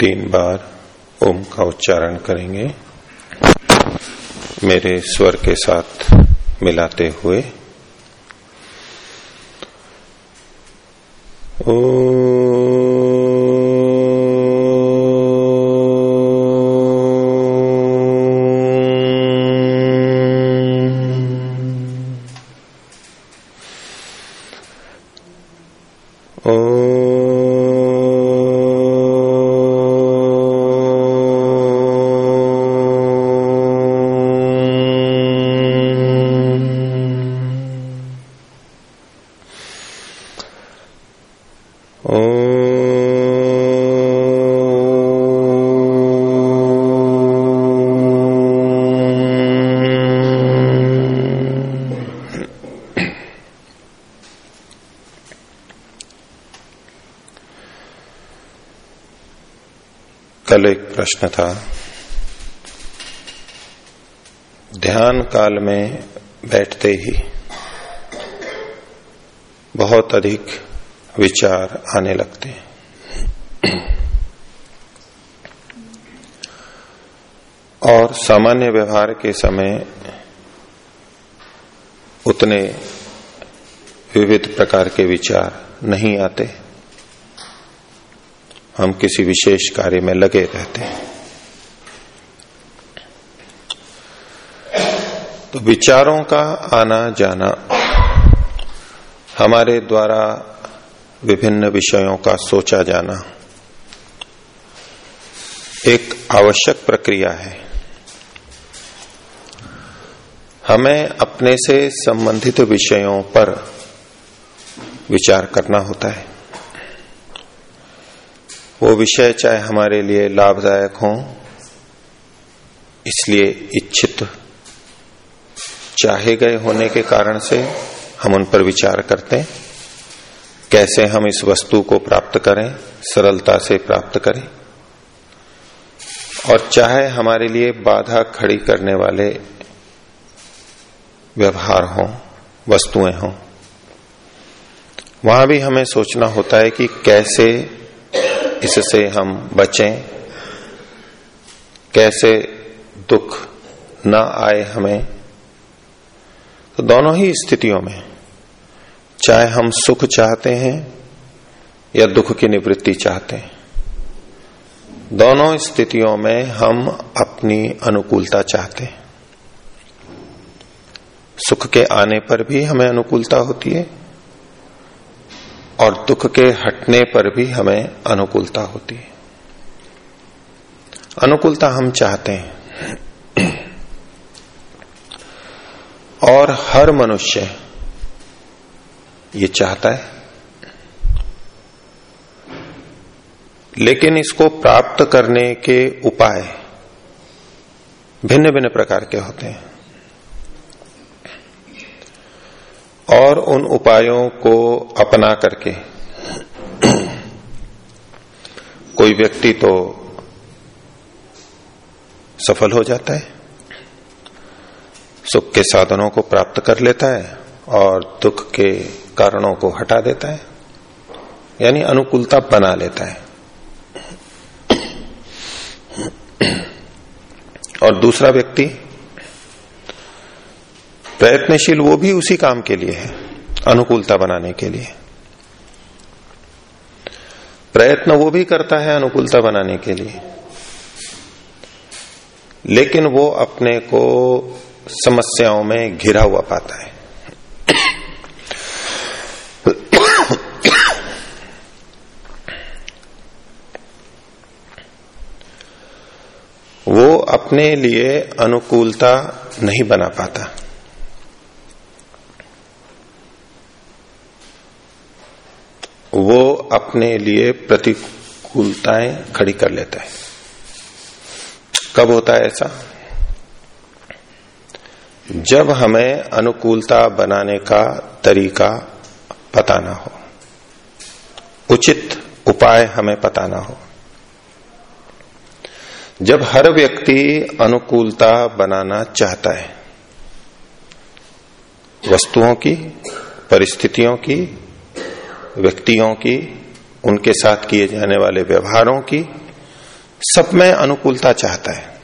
तीन बार ओम का उच्चारण करेंगे। मेरे स्वर के साथ मिलाते हुए। ओ प्रश्न था। ध्यान काल में बैठते ही बहुत अधिक विचार आने लगते। हैं और सामान्य व्यवहार के समय उतने विविध प्रकार के विचार नहीं आते। हम किसी विशेष कार्य में लगे रहते हैं। तो विचारों का आना जाना, हमारे द्वारा विभिन्न विषयों का सोचा जाना, एक आवश्यक प्रक्रिया है। हमें अपने से संबंधित विषयों पर विचार करना होता है। वो विषय चाहे हमारे लिए लाभदायक हो, इसलिए इच्छित चाहे गए होने के कारण से हम उन पर विचार करते हैं। कैसे हम इस वस्तु को प्राप्त करें, सरलता से प्राप्त करें। और चाहे हमारे लिए बाधा खड़ी करने वाले व्यवहार हों, वस्तुएँ हों, वहाँ भी हमें सोचना होता है कि कैसे इससे हम बचें। कैसे दुख न आए हमें। तो दोनों ही स्थितियों में, चाहे हम सुख चाहते हैं या दुख की निवृत्ति चाहते हैं, दोनों स्थितियों में हम अपनी अनुकूलता चाहते हैं। सुख के आने पर भी हमें अनुकूलता होती है। और दुख के हटने पर भी हमें अनुकूलता होती है। अनुकूलता हम चाहते हैं। और हर मनुष्य ये चाहता है। लेकिन इसको प्राप्त करने के उपाय भिन्न भिन्न प्रकार के होते हैं। और उन उपायों को अपना करके। कोई व्यक्ति तो सफल हो जाता है, सुख के साधनों को प्राप्त कर लेता है और दुख के कारणों को हटा देता है, यानी अनुकूलता बना लेता है। और दूसरा व्यक्ति प्रयत्नशील वो भी उसी काम के लिए है, अनुकूलता बनाने के लिए। प्रयत्न वो भी करता है अनुकूलता बनाने के लिए। लेकिन वो अपने को समस्याओं में घिरा हुआ पाता है। वो अपने लिए अनुकूलता नहीं बना पाता। वो अपने लिए प्रतिकूलताएँ खड़ी कर लेता है। कब होता है ऐसा? जब हमें अनुकूलता बनाने का तरीका पता ना हो, उचित उपाय हमें पता ना हो। जब हर व्यक्ति अनुकूलता बनाना चाहता है, वस्तुओं की, परिस्थितियों की व्यक्तियों की, उनके साथ किए जाने वाले व्यवहारों की सब में अनुकूलता चाहता है।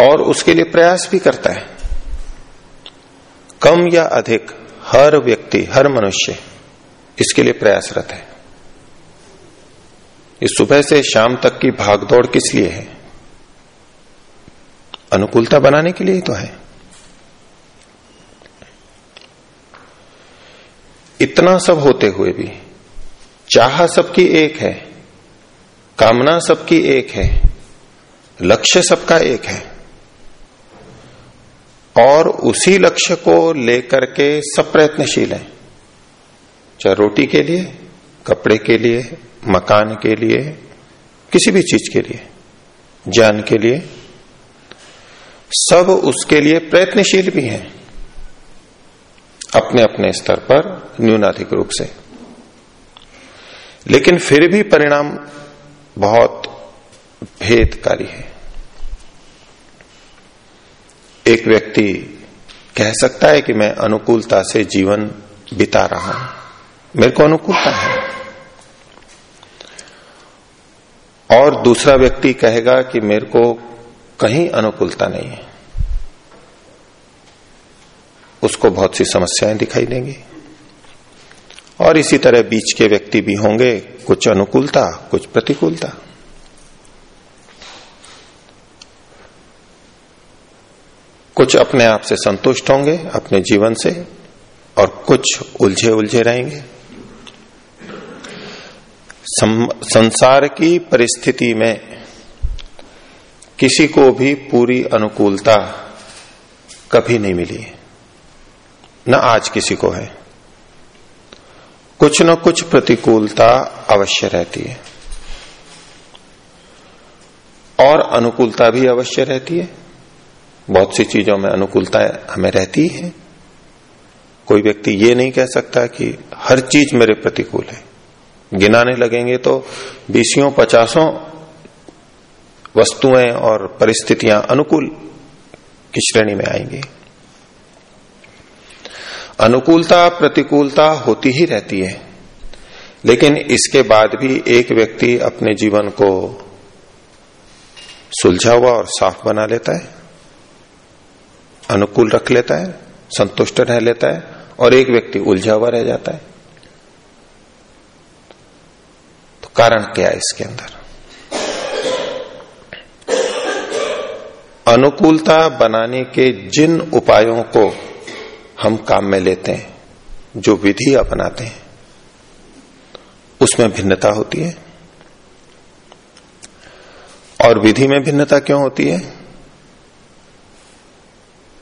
और उसके लिए प्रयास भी करता है। कम या अधिक हर व्यक्ति, हर मनुष्य इसके लिए प्रयासरत है। इस सुबह से शाम तक की भागदौड़ किस लिए है? अनुकूलता बनाने के लिए ही तो है। इतना सब होते हुए भी, चाह सबकी एक है, कामना सबकी एक है, लक्ष्य सबका एक है, और उसी लक्ष्य को लेकर के सब प्रयत्नशील हैं। चाहे रोटी के लिए, कपड़े के लिए, मकान के लिए, किसी भी चीज़ के लिए, ज्ञान के लिए, सब उसके लिए प्रयत्नशील भी हैं। अपने अपने स्तर पर न्यूनाधिक रूप से। लेकिन फिर भी परिणाम बहुत भेदकारी है। एक व्यक्ति कह सकता है कि मैं अनुकूलता से जीवन बिता रहा हूँ। मेरे को अनुकूलता है। और दूसरा व्यक्ति कहेगा कि मेरे को कहीं अनुकूलता नहीं है। उसको बहुत सी समस्याएँ दिखाई देंगी। और इसी तरह बीच के व्यक्ति भी होंगे, कुछ अनुकूलता, कुछ प्रतिकूलता। कुछ अपने आप से संतुष्ट होंगे, अपने जीवन से, और कुछ उलझे उलझे रहेंगे संसार की परिस्थिति में किसी को भी पूरी अनुकूलता कभी नहीं मिली। न आज किसी को है। कुछ न कुछ प्रतिकूलता अवश्य रहती है। और अनुकूलता भी अवश्य रहती है। बहुत सी चीज़ों में अनुकूलता हमें रहती है। कोई व्यक्ति ये नहीं कह सकता कि हर चीज़ मेरे प्रतिकूल है। गिनाने लगेंगे तो बीसियों, पचासों वस्तुएँ और परिस्थितियाँ अनुकूल की श्रेणी में आएँगी। अनुकूलता, प्रतिकूलता होती ही रहती है। लेकिन इसके बाद भी एक व्यक्ति अपने जीवन को सुलझा हुआ और साफ़ बना लेता है, अनुकूल रख लेता है, संतुष्ट रह लेता है और एक व्यक्ति उलझा हुआ रह जाता है। तो कारण क्या है इसके अंदर? अनुकूलता बनाने के जिन उपायों को हम काम में लेते हैं, जो विधि अपनाते हैं, उसमें भिन्नता होती है। और विधि में भिन्नता क्यों होती है?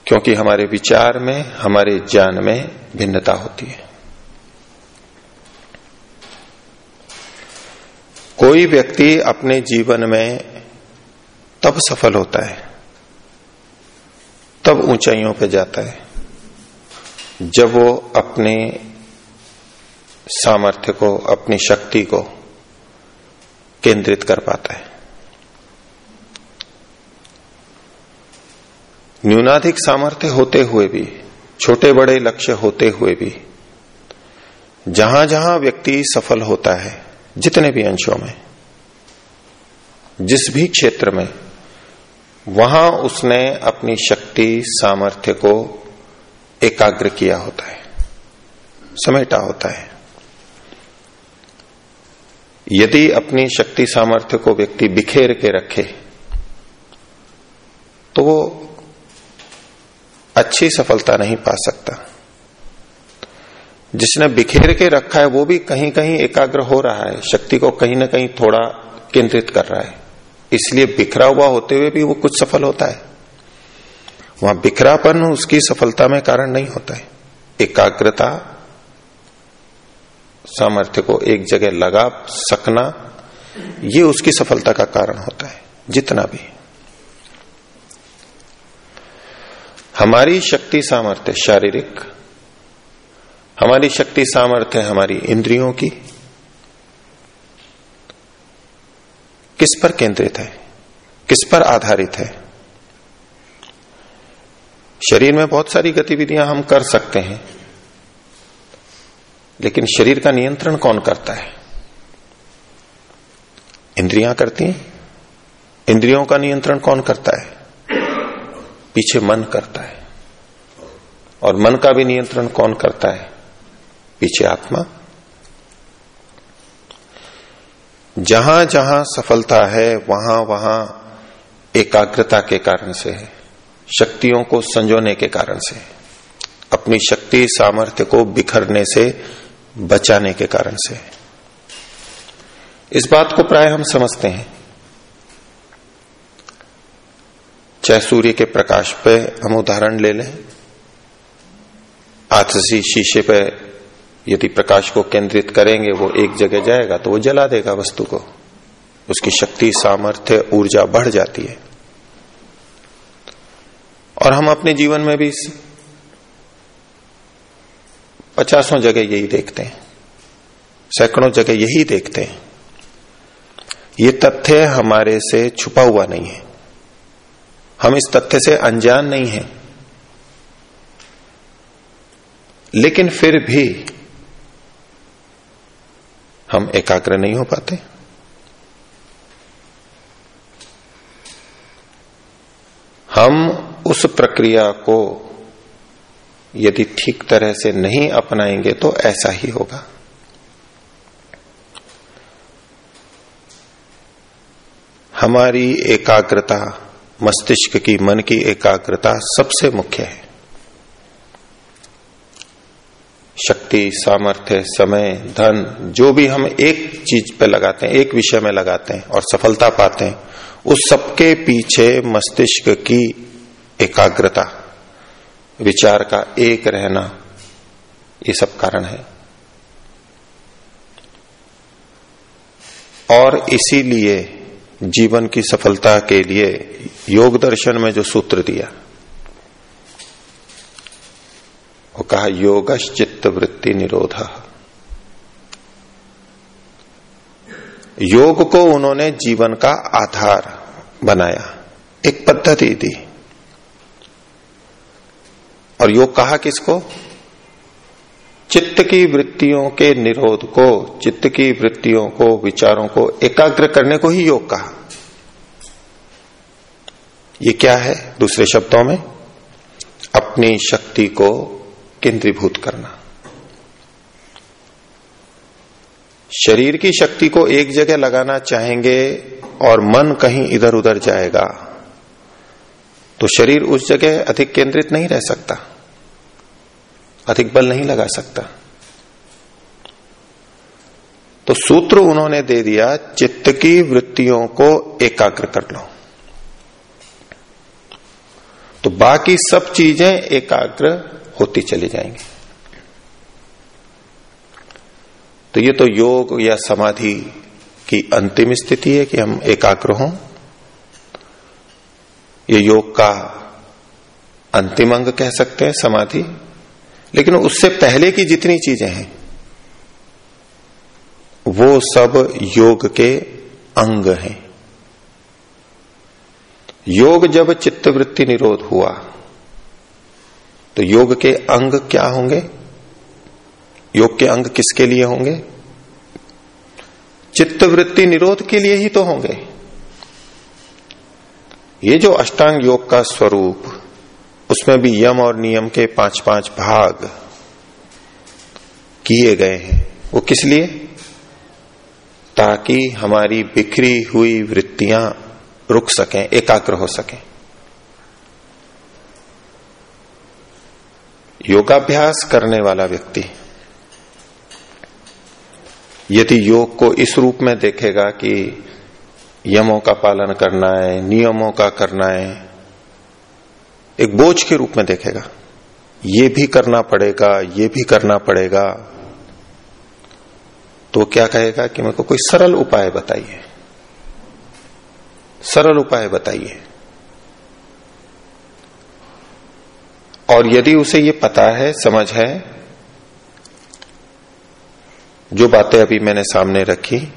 क्योंकि हमारे विचार में, हमारे ज्ञान में भिन्नता होती है। कोई व्यक्ति अपने जीवन में तब सफल होता है, तब ऊंचाइयों पर जाता है। जब वो अपने सामर्थ्य को, अपनी शक्ति को केंद्रित कर पाता है। न्यूनाधिक सामर्थ्य होते हुए भी छोटे बड़े लक्ष्य होते हुए भी जहाँ जहाँ व्यक्ति सफल होता है, जितने भी अंशों में, जिस भी क्षेत्र में, वहाँ उसने अपनी शक्ति, सामर्थ्य को एकाग्र किया होता है, समेटा होता है। यदि अपनी शक्ति सामर्थ्य को व्यक्ति बिखेर के रखे तो वो अच्छी सफलता नहीं पा सकता। जिसने बिखेर के रखा है, वो भी कहीं कहीं एकाग्र हो रहा है, शक्ति को कहीं ना कहीं थोड़ा केंद्रित कर रहा है। इसलिए बिखरा हुआ होते हुए भी वो कुछ सफल होता है। वहाँ बिखरापन उसकी सफलता में कारण नहीं होता है। एकाग्रता, सामर्थ्य को एक जगह लगा सकना, ये उसकी सफलता का कारण होता है, जितना भी। हमारी शक्ति सामर्थ्य शारीरिक, हमारी शक्ति सामर्थ्य हमारी इंद्रियों की, किस पर केंद्रित है, किस पर आधारित है शरीर में बहुत सारी गतिविधियाँ हम कर सकते हैं, लेकिन शरीर का नियंत्रण कौन करता है? इंद्रियाँ करती हैं। इंद्रियों का नियंत्रण कौन करता है? पीछे मन करता है। और मन का भी नियंत्रण कौन करता है? पीछे आत्मा। जहाँ जहाँ सफलता है वहाँ वहाँ एकाग्रता के कारण से है। शक्तियों को संजोने के कारण से, अपनी शक्ति सामर्थ्य को बिखरने से, बचाने के कारण से। इस बात को प्राय हम समझते हैं। चाहे सूर्य के प्रकाश पे हम उदाहरण ले लें, आतसी शीशे पे यदि प्रकाश को केंद्रित करेंगे, वो एक जगह जाएगा तो वो जला देगा वस्तु को। उसकी शक्ति, सामर्थ्य, ऊर्जा बढ़ जाती है। और हम अपने जीवन में भी पचासों जगह यही देखते हैं, सैकड़ों जगह यही देखते हैं। ये तथ्य हमारे से छुपा हुआ नहीं है। हम इस तथ्य से अनजान नहीं है। लेकिन फिर भी हम एकाग्र नहीं हो पाते। हम उस प्रक्रिया को यदि ठीक तरह से नहीं अपनाएँगे तो ऐसा ही होगा। हमारी एकाग्रता, मस्तिष्क की मन की एकाग्रता सबसे मुख्य है। शक्ति, सामर्थ्य, समय, धन, जो भी हम एक चीज़ पे लगाते हैं, एक विषय में लगाते हैं और सफलता पाते हैं, उस सबके पीछे मस्तिष्क की एकाग्रता, विचार का एक रहना, ये सब कारण है। और इसीलिए जीवन की सफलता के लिए योग दर्शन में जो सूत्र दिया, वो कहा योग चित्त वृत्ति निरोध। योग को उन्होंने जीवन का आधार बनाया, एक पद्धति दी। और योग कहा किसको? चित्त की वृत्तियों के निरोध को, चित्त की वृत्तियों को, विचारों को एकाग्र करने को ही योग कहा। ये क्या है दूसरे शब्दों में? अपनी शक्ति को केंद्रीभूत करना। शरीर की शक्ति को एक जगह लगाना चाहेंगे और मन कहीं इधर उधर जाएगा तो शरीर उस जगह अधिक केंद्रित नहीं रह सकता। अधिक बल नहीं लगा सकता। तो सूत्र उन्होंने दे दिया, चित्त की वृत्तियों को एकाग्र कर लो। तो बाकी सब चीज़ें एकाग्र होती चली जाएँगी। तो ये तो योग या समाधि की अंतिम स्थिति है कि हम एकाग्र हों। ये योग का अंतिम अंग कह सकते हैं, समाधि। लेकिन उससे पहले की जितनी चीज़ें हैं, वो सब योग के अंग हैं। योग जब चित्तवृत्ति निरोध हुआ तो योग के अंग क्या होंगे? योग के अंग किसके लिए होंगे? चित्तवृत्ति निरोध के लिए ही तो होंगे। ये जो अष्टांग योग का स्वरूप उसमें भी यम और नियम के पाँच पाँच भाग किए गए हैं। वो किस लिए? ताकि हमारी बिखरी हुई वृत्तियाँ रुक सकें, एकाग्र हो सकें। योगाभ्यास करने वाला व्यक्ति, यदि योग को इस रूप में देखेगा कि यमों का पालन करना है, नियमों का करना है एक बोझ के रूप में देखेगा। ये भी करना पड़ेगा, ये भी करना पड़ेगा। तो क्या कहेगा कि मेरे को कोई सरल उपाय बताइए। सरल उपाय बताइए। और यदि उसे ये पता है, समझ है, जो बातें अभी मैंने सामने रखी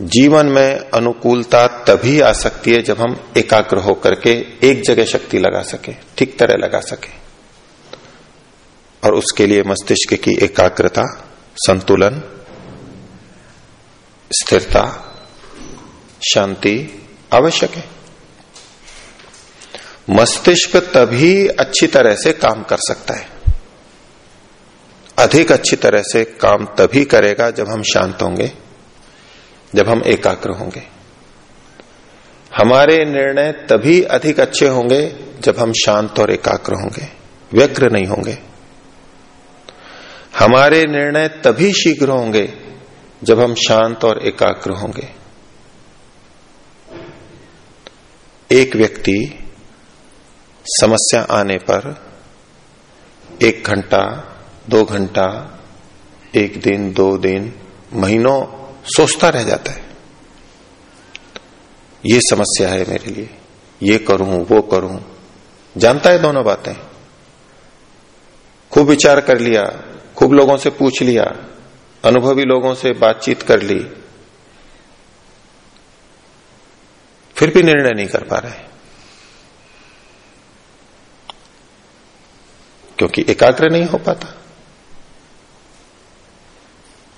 जीवन में अनुकूलता तभी आ सकती है जब हम एकाग्र होकर के एक जगह शक्ति लगा सके, ठीक तरह लगा सके। और उसके लिए मस्तिष्क की एकाग्रता, संतुलन, स्थिरता, शांति आवश्यक है। मस्तिष्क तभी अच्छी तरह से काम कर सकता है। अधिक अच्छी तरह से काम तभी करेगा जब हम शांत होंगे। जब हम एकाग्र होंगे। हमारे निर्णय तभी अधिक अच्छे होंगे जब हम शांत और एकाग्र होंगे, व्यग्र नहीं होंगे। हमारे निर्णय तभी शीघ्र होंगे जब हम शांत और एकाग्र होंगे। एक व्यक्ति समस्या आने पर एक घंटा, दो घंटा, एक दिन, दो दिन, महीनों सोचता रह जाता है। ये समस्या है मेरे लिए। ये करूँ, वो करूँ। जानता है दोनों बातें। खूब विचार कर लिया, खूब लोगों से पूछ लिया, अनुभवी लोगों से बातचीत कर ली। फिर भी निर्णय नहीं कर पा रहे। क्योंकि एकाग्र नहीं हो पाता।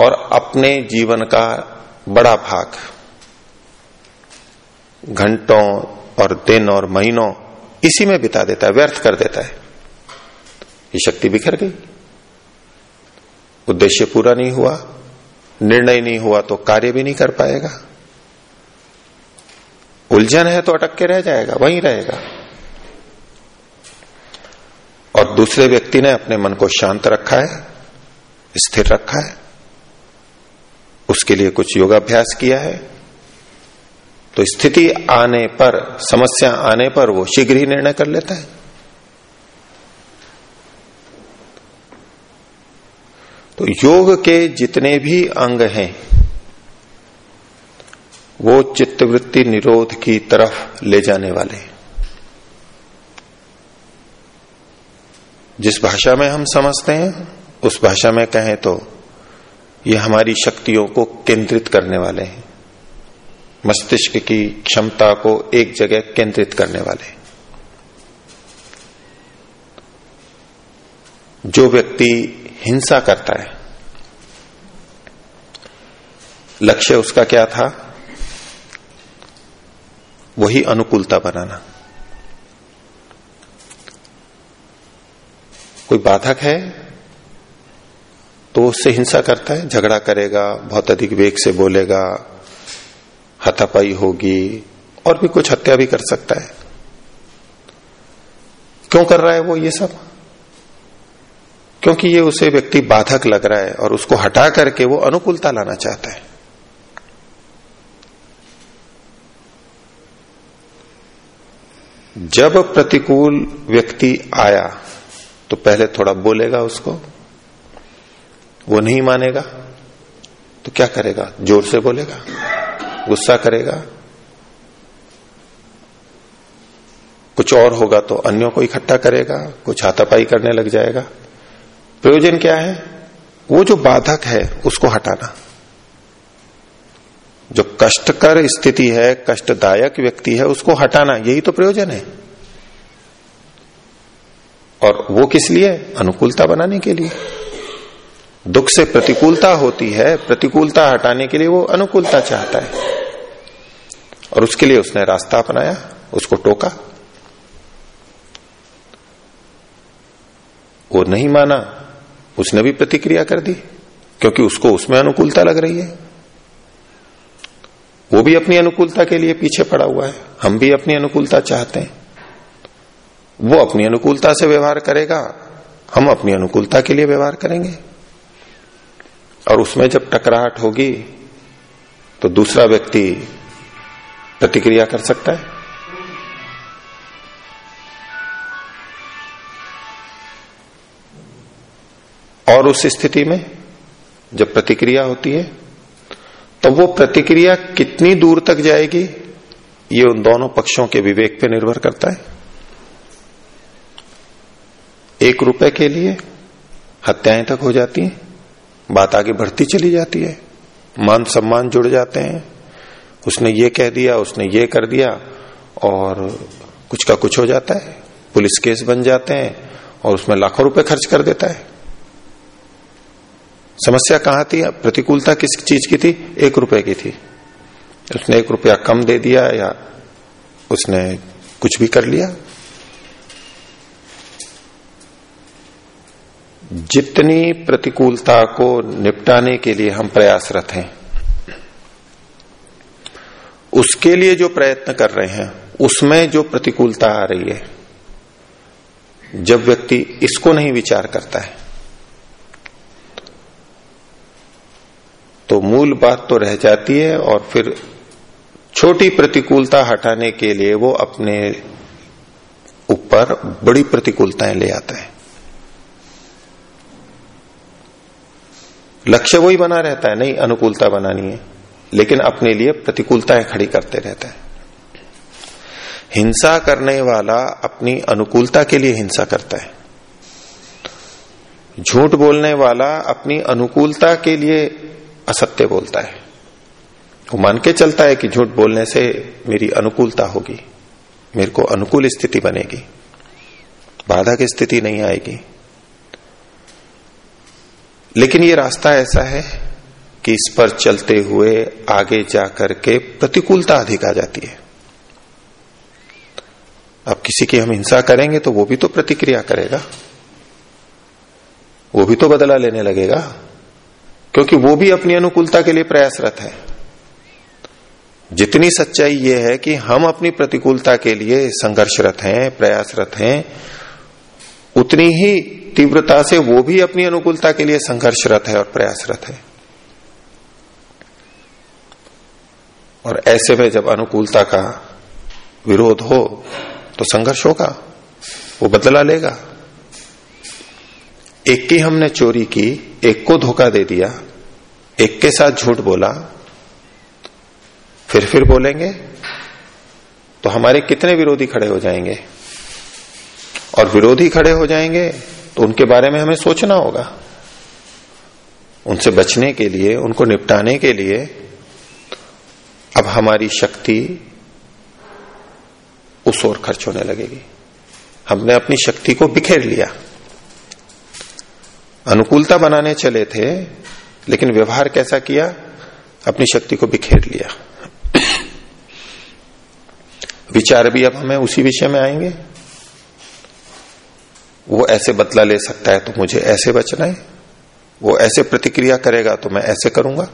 और अपने जीवन का बड़ा भाग। घंटों और दिन और महीनों इसी में बिता देता है, व्यर्थ कर देता है। ये शक्ति बिखर गई। उद्देश्य पूरा नहीं हुआ, निर्णय नहीं हुआ तो कार्य भी नहीं कर पाएगा। उलझन है तो अटक के रह जाएगा, वहीं रहेगा। और दूसरे व्यक्ति ने अपने मन को शांत रखा है, स्थिर रखा है। उसके लिए कुछ योगाभ्यास किया है। तो स्थिति आने पर, समस्या आने पर वो शीघ्र ही निर्णय कर लेता है। तो योग के जितने भी अंग हैं, वो चित्तवृत्ति निरोध की तरफ़ ले जाने वाले जिस भाषा में हम समझते हैं, उस भाषा में कहें तो ये हमारी शक्तियों को केंद्रित करने वाले हैं। मस्तिष्क की क्षमता को एक जगह केंद्रित करने वाले जो व्यक्ति हिंसा करता है, लक्ष्य उसका क्या था? वही अनुकूलता बनाना। कोई बाधक है? तो उससे हिंसा करता है, झगड़ा करेगा, बहुत अधिक वेग से बोलेगा, हथापाई होगी, और भी कुछ हत्या भी कर सकता है। क्यों कर रहा है वो ये सब? क्योंकि ये उसे व्यक्ति बाधक लग रहा है और उसको हटा करके वो अनुकूलता लाना चाहता है। जब प्रतिकूल व्यक्ति आया तो पहले थोड़ा बोलेगा उसको। वो नहीं मानेगा तो क्या करेगा? ज़ोर से बोलेगा? गुस्सा करेगा? कुछ और होगा तो अन्यों को इकट्ठा करेगा, कुछ हाथापाई करने लग जाएगा। प्रयोजन क्या है? वो जो बाधक है, उसको हटाना। जो कष्टकर स्थिति है, कष्टदायक व्यक्ति है, उसको हटाना, यही तो प्रयोजन है। और वो किस लिए? अनुकूलता बनाने के लिए। दुख से प्रतिकूलता होती है, प्रतिकूलता हटाने के लिए वो अनुकूलता चाहता है। और उसके लिए उसने रास्ता अपनाया, उसको टोका। वो नहीं माना, उसने भी प्रतिक्रिया कर दी, क्योंकि उसको उसमें अनुकूलता लग रही है। वो भी अपनी अनुकूलता के लिए पीछे पड़ा हुआ है, हम भी अपनी अनुकूलता चाहते हैं। वो अपनी अनुकूलता से व्यवहार करेगा, हम अपनी अनुकूलता के लिए व्यवहार करेंगे। और उसमें जब टकराहट होगी तो दूसरा व्यक्ति प्रतिक्रिया कर सकता है। और उस स्थिति में जब प्रतिक्रिया होती है तो वो प्रतिक्रिया कितनी दूर तक जाएगी, ये उन दोनों पक्षों के विवेक पे निर्भर करता है। एक रुपए के लिए हत्याएँ तक हो जाती हैं बात आगे बढ़ती चली जाती है। मान सम्मान जुड़ जाते हैं। उसने ये कह दिया, उसने ये कर दिया और कुछ का कुछ हो जाता है। पुलिस केस बन जाते हैं और उसमें लाखों रुपए खर्च कर देता है। समस्या कहाँ थी? प्रतिकूलता किस चीज़ की थी? एक रुपए की थी। उसने एक रुपया कम दे दिया या उसने कुछ भी कर लिया? जितनी प्रतिकूलता को निपटाने के लिए हम प्रयासरत हैं, उसके लिए जो प्रयत्न कर रहे हैं, उसमें जो प्रतिकूलता आ रही है, जब व्यक्ति इसको नहीं विचार करता है तो मूल बात तो रह जाती है और फिर छोटी प्रतिकूलता हटाने के लिए वो अपने ऊपर बड़ी प्रतिकूलताएँ ले आता है। लक्ष्य वही बना रहता है, नहीं, अनुकूलता बनानी है। लेकिन अपने लिए प्रतिकूलताएँ खड़ी करते रहता है। हिंसा करने वाला अपनी अनुकूलता के लिए हिंसा करता है। झूठ बोलने वाला अपनी अनुकूलता के लिए असत्य बोलता है। वो मान के चलता है कि झूठ बोलने से मेरी अनुकूलता होगी, मेरे को अनुकूल स्थिति बनेगी, बाधा की स्थिति नहीं आएगी। लेकिन ये रास्ता ऐसा है कि इस पर चलते हुए आगे जाकर के प्रतिकूलता अधिक आ जाती है। अब किसी की हम हिंसा करेंगे तो वो भी तो प्रतिक्रिया करेगा। वो भी तो बदला लेने लगेगा, क्योंकि वो भी अपनी अनुकूलता के लिए प्रयासरत है। जितनी सच्चाई ये है कि हम अपनी प्रतिकूलता के लिए संघर्षरत हैं, प्रयासरत हैं, उतनी ही तीव्रता से वो भी अपनी अनुकूलता के लिए संघर्षरत है और प्रयासरत है। और ऐसे में जब अनुकूलता का विरोध हो तो संघर्ष होगा, वो बदला लेगा। एक की हमने चोरी की, एक को धोखा दे दिया, एक के साथ झूठ बोला, फिर फिर बोलेंगे तो हमारे कितने विरोधी खड़े हो जाएँगे? और विरोधी खड़े हो जाएँगे तो उनके बारे में हमें सोचना होगा। उनसे बचने के लिए, उनको निपटाने के लिए, अब हमारी शक्ति उस ओर खर्च होने लगेगी। हमने अपनी शक्ति को बिखेर लिया। अनुकूलता बनाने चले थे, लेकिन व्यवहार कैसा किया? अपनी शक्ति को बिखेर लिया। विचार भी अब हमें उसी विषय में आएँगे। वो ऐसे बदला ले सकता है तो मुझे ऐसे बचना है। वो ऐसे प्रतिक्रिया करेगा तो मैं ऐसे करूँगा।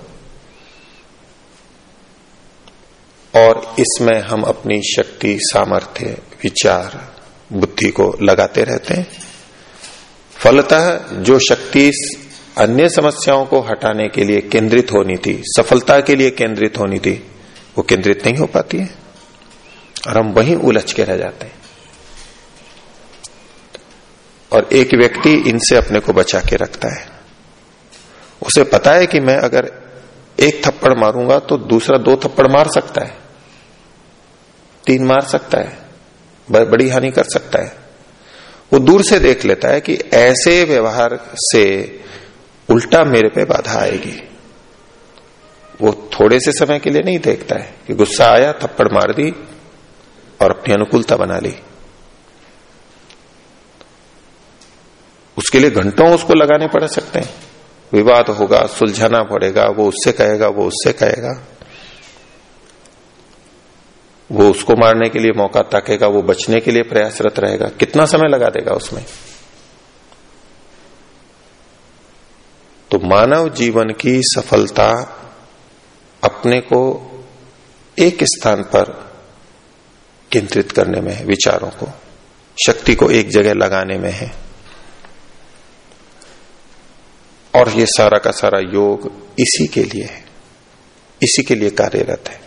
और इसमें हम अपनी शक्ति, सामर्थ्य, विचार, बुद्धि को लगाते रहते हैं। फलतः जो शक्ति अन्य समस्याओं को हटाने के लिए केंद्रित होनी थी, सफलता के लिए केंद्रित होनी थी, वो केंद्रित नहीं हो पाती है। और हम वहीं उलझ के रह जाते हैं। और एक व्यक्ति इनसे अपने को बचा के रखता है। उसे पता है कि मैं अगर एक थप्पड़ मारूँगा तो दूसरा दो थप्पड़ मार सकता है। तीन मार सकता है। बड़ी हानि कर सकता है। वो दूर से देख लेता है कि ऐसे व्यवहार से उल्टा मेरे पे बाधा आएगी। वो थोड़े से समय के लिए नहीं देखता है कि गुस्सा आया, थप्पड़ मार दी और अपनी अनुकूलता बना ली। उसके लिए घंटों उसको लगाने पड़ सकते हैं। विवाद होगा, सुलझाना पड़ेगा, वो उससे कहेगा, वो उससे कहेगा। वो उसको मारने के लिए मौका ताकेगा, वो बचने के लिए प्रयासरत रहेगा। कितना समय लगा देगा उसमें? तो मानव जीवन की सफलता अपने को एक स्थान पर केंद्रित करने में है विचारों को, शक्ति को एक जगह लगाने में है। और ये सारा का सारा योग इसी के लिए है। इसी के लिए कार्यरत है।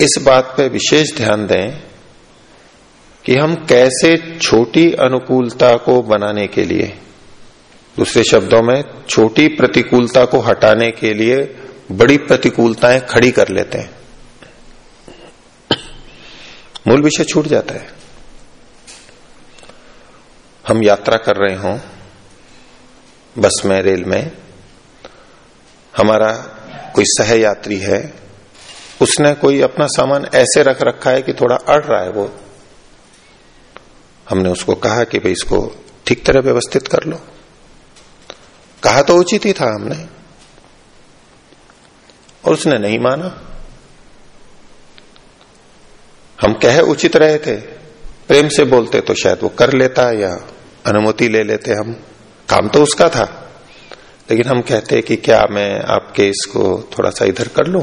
इस बात पे विशेष ध्यान दें कि हम कैसे छोटी अनुकूलता को बनाने के लिए, दूसरे शब्दों में, छोटी प्रतिकूलता को हटाने के लिए बड़ी प्रतिकूलताएँ खड़ी कर लेते हैं। मूल विषय छूट जाता है। हम यात्रा कर रहे हों बस में, रेल में, हमारा कोई सह यात्री है, उसने कोई अपना सामान ऐसे रख रखा है कि थोड़ा अड़ रहा है वो। हमने उसको कहा कि भाई इसको ठीक तरह व्यवस्थित कर लो। कहा तो उचित ही था हमने। और उसने नहीं माना। हम कहे उचित रहे थे, प्रेम से बोलते तो शायद वो कर लेता या अनुमति ले लेते हम। काम तो उसका था। लेकिन हम कहते कि क्या मैं आपके इसको थोड़ा सा इधर कर लू?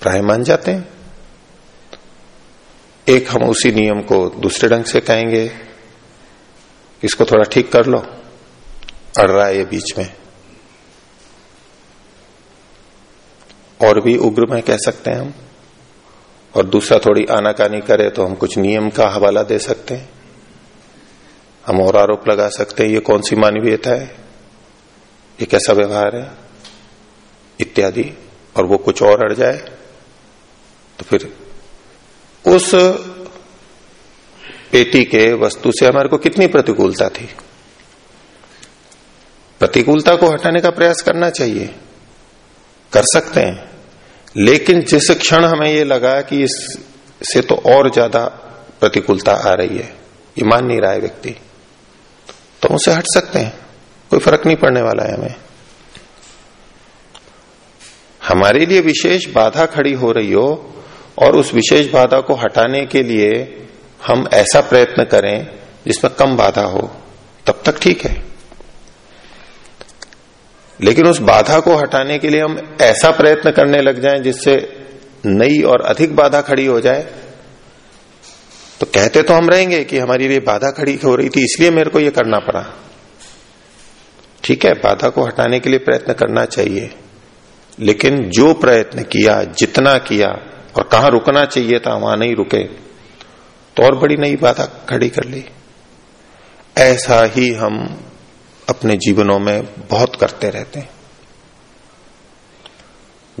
प्राय मान जाते हैं। एक हम उसी नियम को दूसरे ढंग से कहेंगे। इसको थोड़ा ठीक कर लो। अड़ रहा है ये बीच में। और भी उग्र में कह सकते हैं हम। और दूसरा थोड़ी आनाकानी करे तो हम कुछ नियम का हवाला दे सकते हैं। हम और आरोप लगा सकते हैं, ये कौन सी मानवीयता है? ये कैसा व्यवहार है? इत्यादि। और वो कुछ और अड़ जाए तो फिर उस पेटी के वस्तु से हमारे को कितनी प्रतिकूलता थी? प्रतिकूलता को हटाने का प्रयास करना चाहिए। कर सकते हैं। लेकिन जिस क्षण हमें ये लगा कि इससे तो और ज़्यादा प्रतिकूलता आ रही है, ये मान नहीं रहा है व्यक्ति तो उनसे हट सकते हैं। कोई फ़र्क नहीं पड़ने वाला है हमें। हमारे लिए विशेष बाधा खड़ी हो रही हो और उस विशेष बाधा को हटाने के लिए हम ऐसा प्रयत्न करें जिसमें कम बाधा हो, तब तक ठीक है। लेकिन उस बाधा को हटाने के लिए हम ऐसा प्रयत्न करने लग जाएँ जिससे नई और अधिक बाधा खड़ी हो जाए। तो कहते तो हम रहेंगे कि हमारी लिए बाधा खड़ी हो रही थी, इसलिए मेरे को यह करना पड़ा। ठीक है, बाधा को हटाने के लिए प्रयत्न करना चाहिए। लेकिन जो प्रयत्न किया, जितना किया, और कहा रुकना चाहिए था, वहाँ नहीं रुके तो और बड़ी नई बाधा खड़ी कर ली। ऐसा ही हम अपने जीवनों में बहुत करते रहते हैं।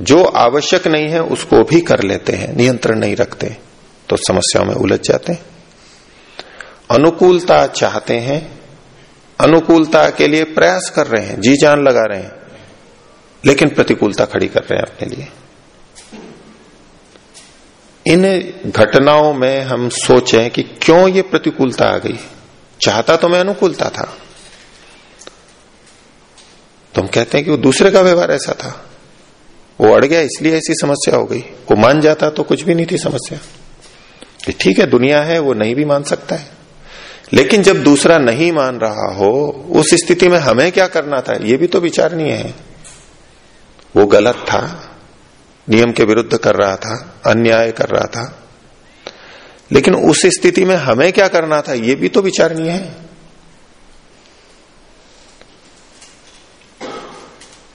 जो आवश्यक नहीं है, उसको भी कर लेते हैं, नियंत्रण नहीं रखते तो समस्याओं में उलझ जाते अनुकूलता चाहते हैं, अनुकूलता के लिए प्रयास कर रहे हैं, जी जान लगा रहे हैं, लेकिन प्रतिकूलता खड़ी कर रहे हैं अपने लिए। इन घटनाओं में हम सोचें कि क्यों ये प्रतिकूलता आ गई? चाहता तो मैं अनुकूलता था। तो हम कहते हैं कि वो दूसरे का व्यवहार ऐसा था। वो अड़ गया, इसलिए ऐसी समस्या हो गई। वो मान जाता तो कुछ भी नहीं थी समस्या। ठीक है, दुनिया है, वो नहीं भी मान सकता है। लेकिन जब दूसरा नहीं मान रहा हो, उस स्थिति में हमें क्या करना था? ये भी तो विचारणीय है। वो गलत था। नियम के विरुद्ध कर रहा था, अन्याय कर रहा था। लेकिन उस स्थिति में हमें क्या करना था? ये भी तो विचारणीय है।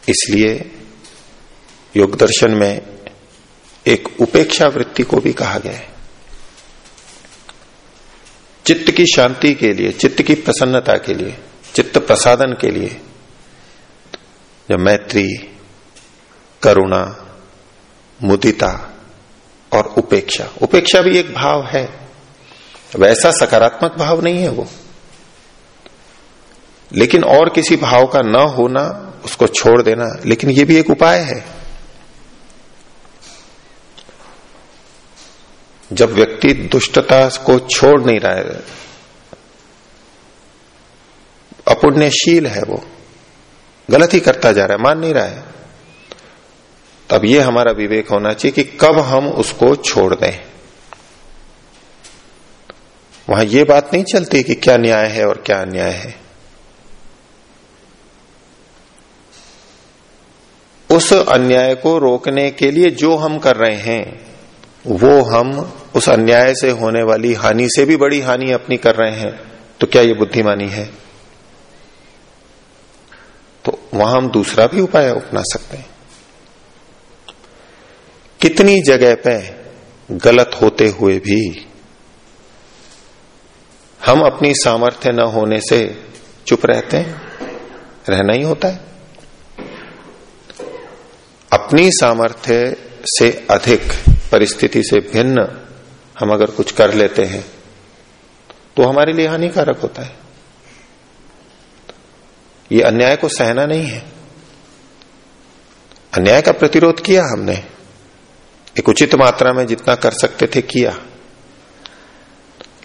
इसलिए योग दर्शन में एक उपेक्षा वृत्ति को भी कहा गया है। चित्त की शांति के लिए, चित्त की प्रसन्नता के लिए, चित्त प्रसादन के लिए जो मैत्री, करुणा, मुदिता और उपेक्षा। उपेक्षा भी एक भाव है। वैसा सकारात्मक भाव नहीं है वो। लेकिन और किसी भाव का न होना उसको छोड़ देना। लेकिन ये भी एक उपाय है। जब व्यक्ति दुष्टता को छोड़ नहीं रहा है, अपुण्यशील है वो, गलत ही करता जा रहा है, मान नहीं रहा है, तब ये हमारा विवेक होना चाहिए कि कब हम उसको छोड़ दें। वहाँ ये बात नहीं चलती कि क्या न्याय है और क्या अन्याय है। उस अन्याय को रोकने के लिए जो हम कर रहे हैं, वो हम उस अन्याय से होने वाली हानि से भी बड़ी हानि अपनी कर रहे हैं। तो क्या ये बुद्धिमानी है? तो वहाँ हम दूसरा भी उपाय अपना सकते हैं। कितनी जगह पे गलत होते हुए भी हम अपनी सामर्थ्य न होने से चुप रहते हैं, रहना ही होता है। अपनी सामर्थ्य से अधिक परिस्थिति से भिन्न हम अगर कुछ कर लेते हैं तो हमारे लिए हानिकारक होता है। ये अन्याय को सहना नहीं है। अन्याय का प्रतिरोध किया हमने। एक उचित मात्रा में जितना कर सकते थे किया।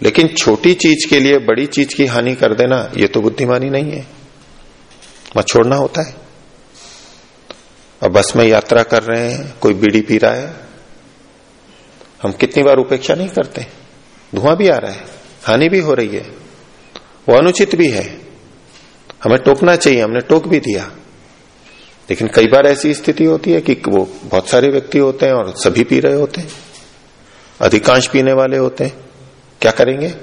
लेकिन छोटी चीज़ के लिए बड़ी चीज़ की हानि कर देना यह तो बुद्धिमानी नहीं है। वहाँ छोड़ना होता है। और बस में यात्रा कर रहे हैं, कोई बीड़ी पी रहा है? हम कितनी बार उपेक्षा नहीं करते? धुआँ भी आ रहा है, हानि भी हो रही है, वो अनुचित भी है। हमें टोकना चाहिए, हमने टोक भी दिया। लेकिन कई बार ऐसी स्थिति होती है कि वो बहुत सारे व्यक्ति होते हैं और सभी पी रहे होते हैं, अधिकांश पीने वाले होते हैं। क्या करेंगे?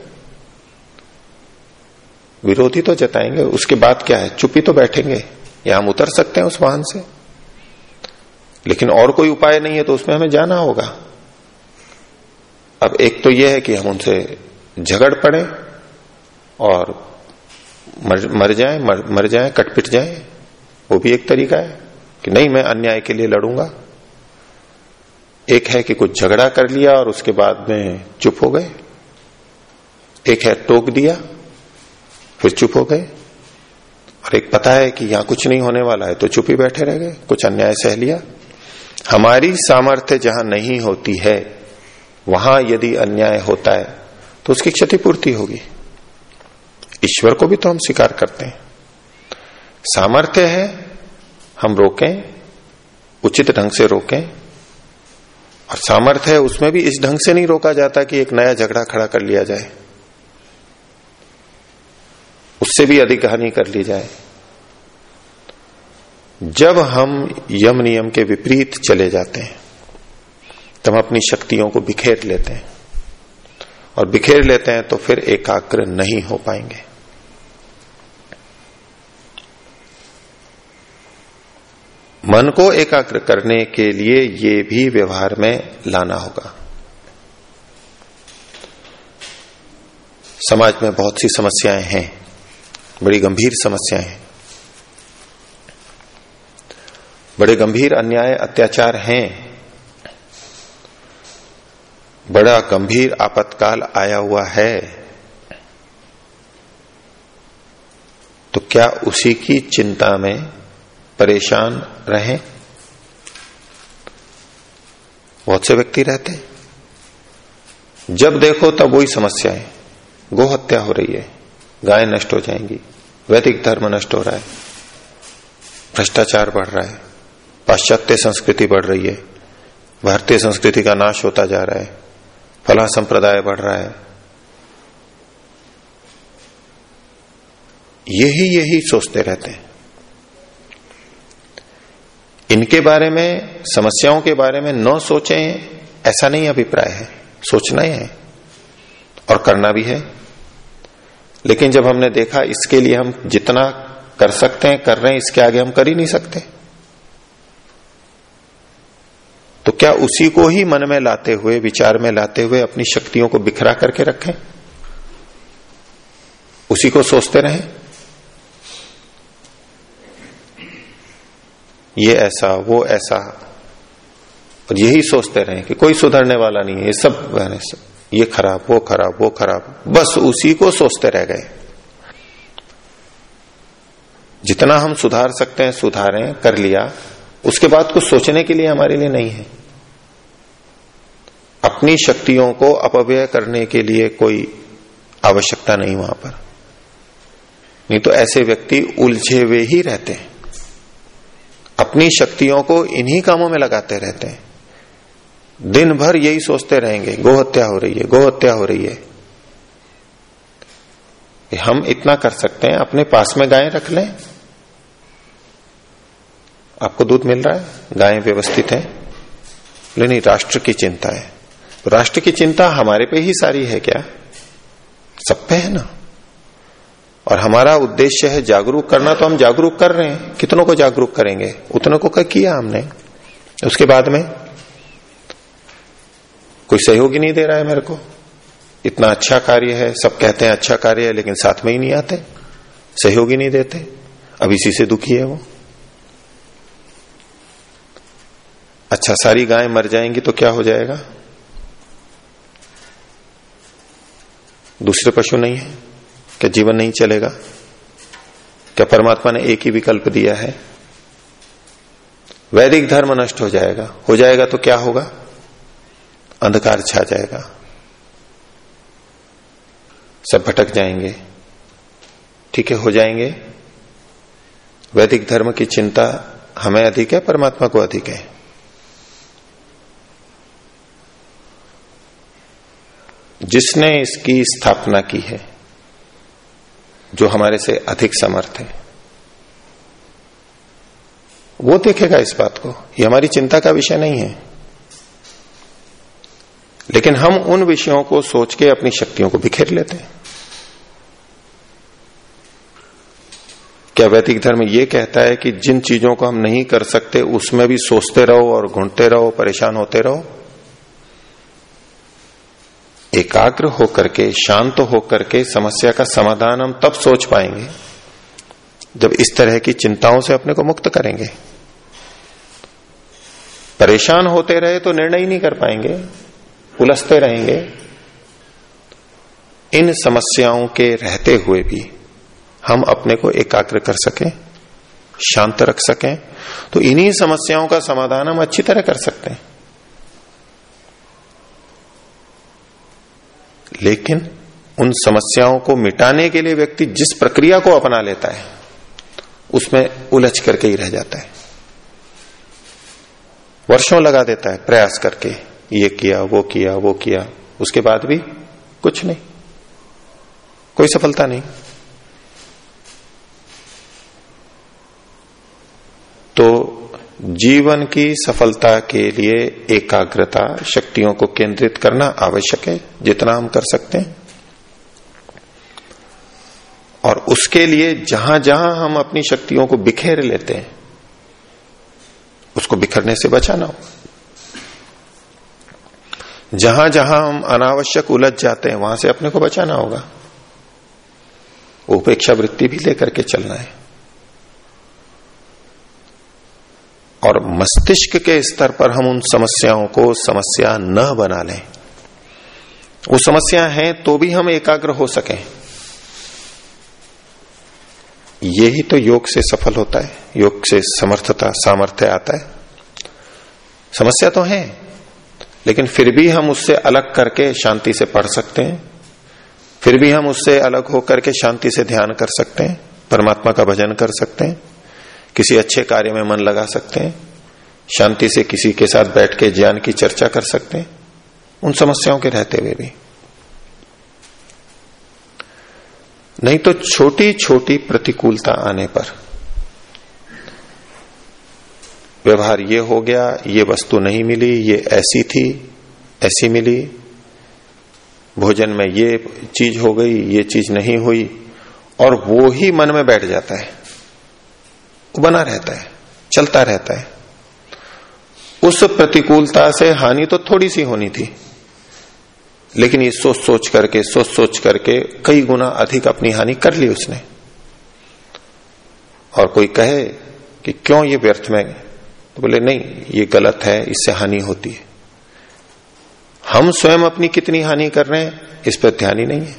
विरोधी तो जताएँगे, उसके बाद क्या है? चुप्पी तो बैठेंगे, या हम उतर सकते हैं उस वाहन से? लेकिन और कोई उपाय नहीं है तो उसमें हमें जाना होगा। अब एक तो यह है कि हम उनसे झगड़ पड़े और मर, मर जाए मर, मर जाए कटपिट जाए वो भी एक तरीका है कि नहीं मैं अन्याय के लिए लड़ूँगा। एक है कि कुछ झगड़ा कर लिया और उसके बाद में चुप हो गए। एक है टोक दिया फिर चुप हो गए। और एक पता है कि यहाँ कुछ नहीं होने वाला है तो चुप ही बैठे रह गए कुछ अन्याय सह लिया। हमारी सामर्थ्य जहाँ नहीं होती है, वहाँ यदि अन्याय होता है तो उसकी क्षतिपूर्ति होगी। ईश्वर को भी तो हम स्वीकार करते हैं। सामर्थ्य है, हम रोकें, उचित ढंग से रोकें, और सामर्थ्य है, उसमें भी इस ढंग से नहीं रोका जाता कि एक नया झगड़ा खड़ा कर लिया जाए। उससे भी अधिक हानि कर ली जाए। जब हम यम नियम के विपरीत चले जाते हैं, तब अपनी शक्तियों को बिखेर लेते हैं। और बिखेर लेते हैं तो फिर एकाग्र नहीं हो पाएँगे। मन को एकाग्र करने के लिए ये भी व्यवहार में लाना होगा। समाज में बहुत सी समस्याएँ हैं, बड़ी गंभीर समस्याएँ हैं। बड़े गंभीर अन्याय अत्याचार हैं। बड़ा गंभीर आपत्काल आया हुआ है। तो क्या उसी की चिंता में परेशान रहें? बहुत से व्यक्ति रहते हैं। जब देखो तब वही समस्या है गो हत्या हो रही है। गाय नष्ट हो जाएँगी। वैदिक धर्म नष्ट हो रहा है। भ्रष्टाचार बढ़ रहा है। पाश्चात्य संस्कृति बढ़ रही है। भारतीय संस्कृति का नाश होता जा रहा है। फला संप्रदाय बढ़ रहा है। यही यही सोचते रहते हैं। इनके बारे में, समस्याओं के बारे में न सोचें, ऐसा नहीं अभिप्राय है। सोचना ही है। और करना भी है। लेकिन जब हमने देखा, इसके लिए हम जितना कर सकते हैं, कर रहे हैं, इसके आगे हम कर ही नहीं सकते। तो क्या उसी को ही मन में लाते हुए, विचार में लाते हुए अपनी शक्तियों को बिखरा करके रखें? उसी को सोचते रहें। ये ऐसा, वो ऐसा। और यही सोचते रहें कि कोई सुधरने वाला नहीं है, ये सब ये खराब, वो खराब वो खराब। बस उसी को सोचते रह गए। जितना हम सुधार सकते हैं, सुधारें, कर लिया। उसके बाद कुछ सोचने के लिए हमारे लिए नहीं है। अपनी शक्तियों को अपव्यय करने के लिए कोई आवश्यकता नहीं वहाँ पर। नहीं तो ऐसे व्यक्ति उलझे हुए ही रहते हैं। अपनी शक्तियों को इन्हीं कामों में लगाते रहते हैं। दिन भर यही सोचते रहेंगे गोहत्या हो रही है गोहत्या हो रही है। कि हम इतना कर सकते हैं, अपने पास में गायें रख लें। आपको दूध मिल रहा है? गायें व्यवस्थित है। नहीं, राष्ट्र की चिंता है। तो राष्ट्र की चिंता हमारे पे ही सारी है क्या? सब पे है ना? और हमारा उद्देश्य है जागरूक करना तो हम जागरूक कर रहे हैं। कितनों को जागरूक करेंगे? उतनों को कर किया हमने। उसके बाद में? कोई सहयोग ही नहीं दे रहा है मेरे को। इतना अच्छा कार्य है, सब कहते हैं अच्छा कार्य है, लेकिन साथ में ही नहीं आते। सहयोग ही नहीं देते। अब इसी से दुखी है वो। अच्छा सारी गायें मर जाएँगी तो क्या हो जाएगा? दूसरे पशु नहीं है? क्या जीवन नहीं चलेगा? क्या परमात्मा ने एक ही विकल्प दिया है? वैदिक धर्म नष्ट हो जाएगा। हो जाएगा तो क्या होगा? अंधकार छा जाएगा। सब भटक जाएँगे। ठीक है, हो जाएँगे। वैदिक धर्म की चिंता हमें अधिक है, परमात्मा को अधिक है। जिसने इसकी स्थापना की है, जो हमारे से अधिक समर्थ है। वो देखेगा इस बात को, ये हमारी चिंता का विषय नहीं है। लेकिन हम उन विषयों को सोच के अपनी शक्तियों को बिखेर लेते हैं। क्या वैदिक धर्म ये कहता है कि जिन चीज़ों को हम नहीं कर सकते, उसमें भी सोचते रहो और घूंटते रहो, परेशान होते रहो? एकाग्र होकर के, शांत होकर के समस्या का समाधान हम तब सोच पाएँगे, जब इस तरह की चिंताओं से अपने को मुक्त करेंगे। परेशान होते रहे तो निर्णय नहीं कर पाएँगे, उलझते रहेंगे। इन समस्याओं के रहते हुए भी हम अपने को एकाग्र कर सकें, शांत रख सकें तो इन्हीं समस्याओं का समाधान हम अच्छी तरह कर सकते हैं। लेकिन उन समस्याओं को मिटाने के लिए व्यक्ति जिस प्रक्रिया को अपना लेता है, उसमें उलझ करके ही रह जाता है। वर्षों लगा देता है प्रयास करके, ये किया, वो किया वो किया, उसके बाद भी कुछ नहीं। कोई सफलता नहीं। तो जीवन की सफलता के लिए एकाग्रता शक्तियों को केंद्रित करना आवश्यक है, जितना हम कर सकते हैं। और उसके लिए जहाँ जहाँ हम अपनी शक्तियों को बिखेर लेते हैं, उसको बिखरने से बचाना हो जहाँ जहाँ हम अनावश्यक उलझ जाते हैं, वहाँ से अपने को बचाना होगा। उपेक्षा वृत्ति भी लेकर के चलना है। और मस्तिष्क के स्तर पर हम उन समस्याओं को समस्या न बना लें। वो समस्या है तो भी हम एकाग्र हो सकें। यही तो योग से सफल होता है, योग से समर्थता, सामर्थ्य आता है। समस्या तो है, लेकिन फिर भी हम उससे अलग करके शांति से पढ़ सकते हैं। फिर भी हम उससे अलग होकर के शांति से ध्यान कर सकते हैं, परमात्मा का भजन कर सकते हैं। किसी अच्छे कार्य में मन लगा सकते हैं, शांति से किसी के साथ बैठ के ज्ञान की चर्चा कर सकते हैं, उन समस्याओं के रहते हुए भी। नहीं तो छोटी छोटी प्रतिकूलता आने पर व्यवहार ये हो गया, ये वस्तु नहीं मिली, ये ऐसी थी, ऐसी मिली, भोजन में ये चीज़ हो गई, ये चीज़ नहीं हुई, और वो ही मन में बैठ जाता है। बना रहता है, चलता रहता है। उस प्रतिकूलता से हानि तो थोड़ी सी होनी थी, लेकिन ये सोच सोच करके सोच सोच करके कई गुना अधिक अपनी हानि कर ली उसने। और कोई कहे कि क्यों ये व्यर्थ में तो बोले, नहीं, ये गलत है, इससे हानि होती है। हम स्वयं अपनी कितनी हानि कर रहे हैं, इस पर ध्यान ही नहीं है।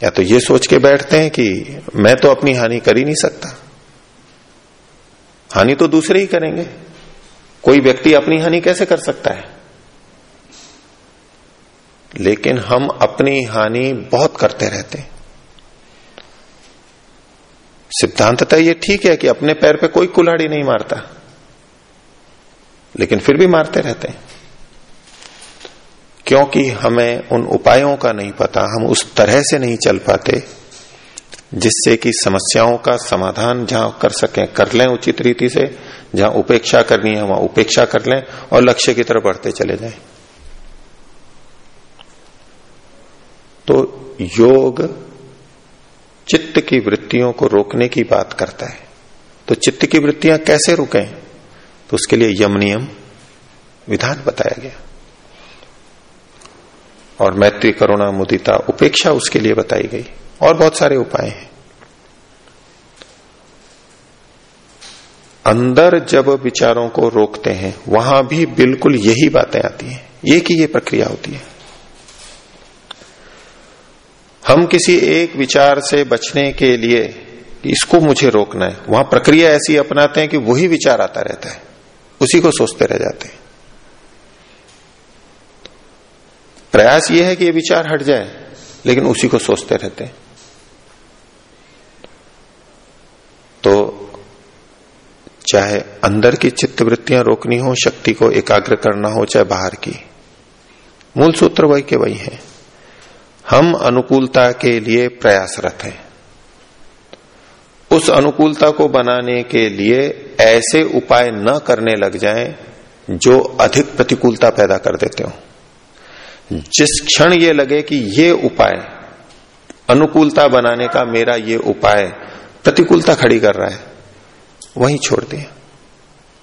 या तो ये सोच के बैठते हैं कि मैं तो अपनी हानि कर ही नहीं सकता। हानि तो दूसरे ही करेंगे। कोई व्यक्ति अपनी हानि कैसे कर सकता है? लेकिन हम अपनी हानि बहुत करते रहते हैं। सिद्धांतता ये ठीक है कि अपने पैर पे कोई कुल्हाड़ी नहीं मारता, लेकिन फिर भी मारते रहते हैं। क्योंकि हमें उन उपायों का नहीं पता, हम उस तरह से नहीं चल पाते जिससे कि समस्याओं का समाधान जहाँ कर सकें, कर लें उचित रीति से, जहाँ उपेक्षा करनी है, वहाँ उपेक्षा कर लें और लक्ष्य की तरफ़ बढ़ते चले जाएँ। तो योग चित्त की वृत्तियों को रोकने की बात करता है। तो चित्त की वृत्तियाँ कैसे रुकें? तो उसके लिए यम नियम विधान बताया गया। और मैत्री, करुणा, मुदिता, उपेक्षा उसके लिए बताई गई। और बहुत सारे उपाय हैं। अंदर जब विचारों को रोकते हैं, वहाँ भी बिल्कुल यही बातें आती हैं। ये की ये प्रक्रिया होती है। हम किसी एक विचार से बचने के लिए इसको मुझे रोकना है, वहाँ प्रक्रिया ऐसी अपनाते हैं कि वही विचार आता रहता है। उसी को सोचते रह जाते हैं। प्रयास ये है कि ये विचार हट जाए, लेकिन उसी को सोचते रहते हैं। तो चाहे अंदर की चित्त वृत्तियाँ रोकनी हो, शक्ति को एकाग्र करना हो, चाहे बाहर की। मूल सूत्र वही के वही है। हम अनुकूलता के लिए प्रयासरत हैं। उस अनुकूलता को बनाने के लिए ऐसे उपाय न करने लग जाएँ जो अधिक प्रतिकूलता पैदा कर देते हो। जिस क्षण ये लगे कि ये उपाय, अनुकूलता बनाने का मेरा ये उपाय प्रतिकूलता खड़ी कर रहा है। वहीं छोड़ दिया।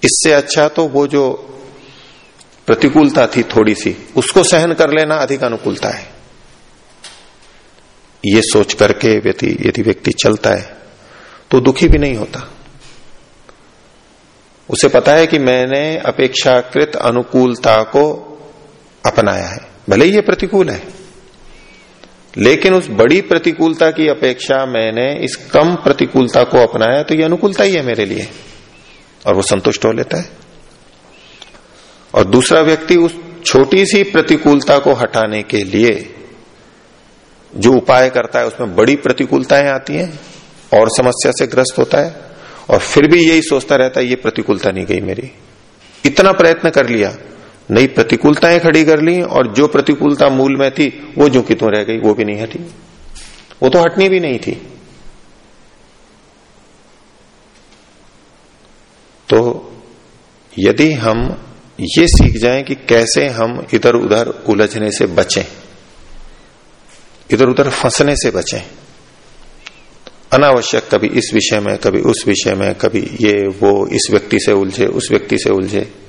इससे अच्छा तो वो जो प्रतिकूलता थी थोड़ी सी उसको सहन कर लेना अधिक अनुकूलता है। ये सोच करके यदि व्यक्ति चलता है तो दुखी भी नहीं होता। उसे पता है कि मैंने अपेक्षाकृत अनुकूलता को अपनाया है। भले ही ये प्रतिकूल है। लेकिन उस बड़ी प्रतिकूलता की अपेक्षा मैंने इस कम प्रतिकूलता को अपनाया तो ये अनुकूलता ही है मेरे लिए। और वो संतुष्ट हो लेता है। और दूसरा व्यक्ति उस छोटी सी प्रतिकूलता को हटाने के लिए जो उपाय करता है, उसमें बड़ी प्रतिकूलताएँ आती हैं, और समस्या से ग्रस्त होता है, और फिर भी यही सोचता रहता है, ये प्रतिकूलता नहीं गई मेरी। इतना प्रयत्न कर लिया नई प्रतिकूलताएँ खड़ी कर ली और जो प्रतिकूलता मूल में थी, वो जो कि रह गई, वो भी नहीं हटी। वो तो हटनी भी नहीं थी। तो यदि हम ये सीख जाएँ कि कैसे हम इधर उधर उलझने से बचें, इधर उधर फंसने से बचें, अनावश्यक कभी इस विषय में, कभी उस विषय में, कभी ये, वो, इस व्यक्ति से उलझे, उस व्यक्ति से उलझे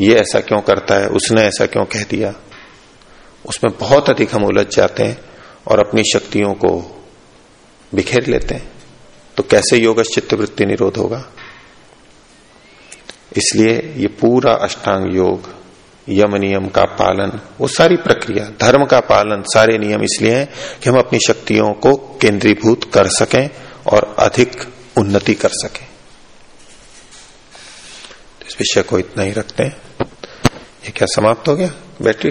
ये ऐसा क्यों करता है? उसने ऐसा क्यों कह दिया? उसमें बहुत अधिक हम उलझ जाते हैं और अपनी शक्तियों को बिखेर लेते हैं। तो कैसे योग चित्तवृत्ति निरोध होगा? इसलिए ये पूरा अष्टांग योग, यम नियम का पालन, वो सारी प्रक्रिया, धर्म का पालन, सारे नियम इसलिए हैं कि हम अपनी शक्तियों को केंद्रीभूत कर सकें और अधिक उन्नति कर सकें। इस विषय को इतना ही रखते हैं। ये क्या समाप्त हो गया? बैटरी?